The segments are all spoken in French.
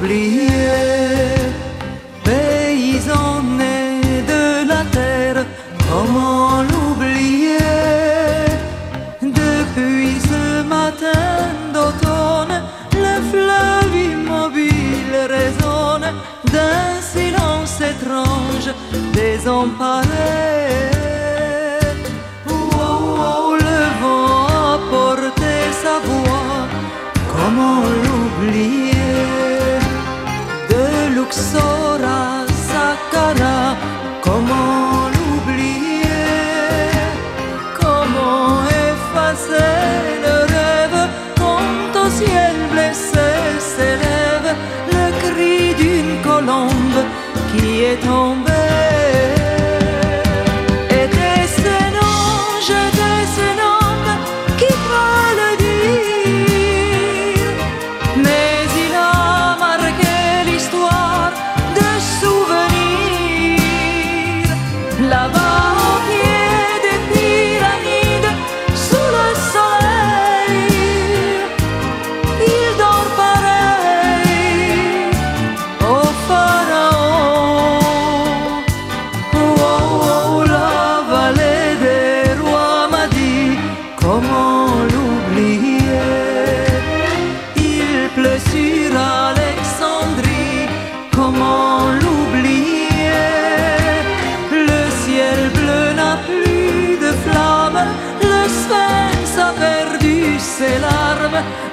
oublié, paysanné de la terre, comment l'oublier? Depuis ce matin d'automne, le fleuve immobile résonne d'un silence étrange, désemparé. Comment l'oublier? peine s'élève le cri d'une colombe qui est tombée.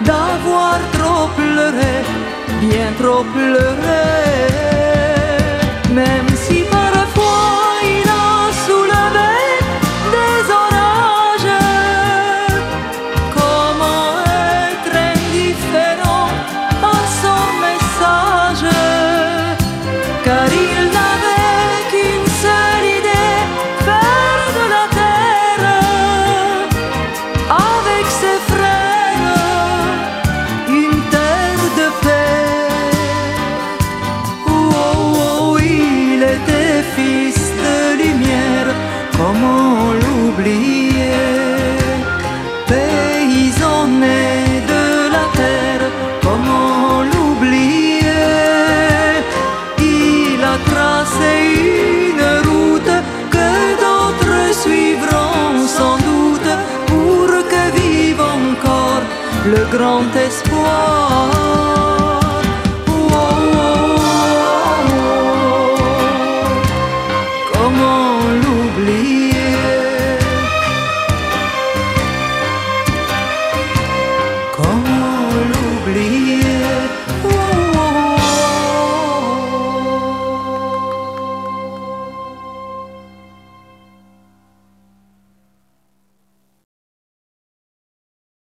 d'avoir trop pleuré, bien trop pleuré. C'est une route que d'autres suivront sans doute pour que vive encore le grand espoir.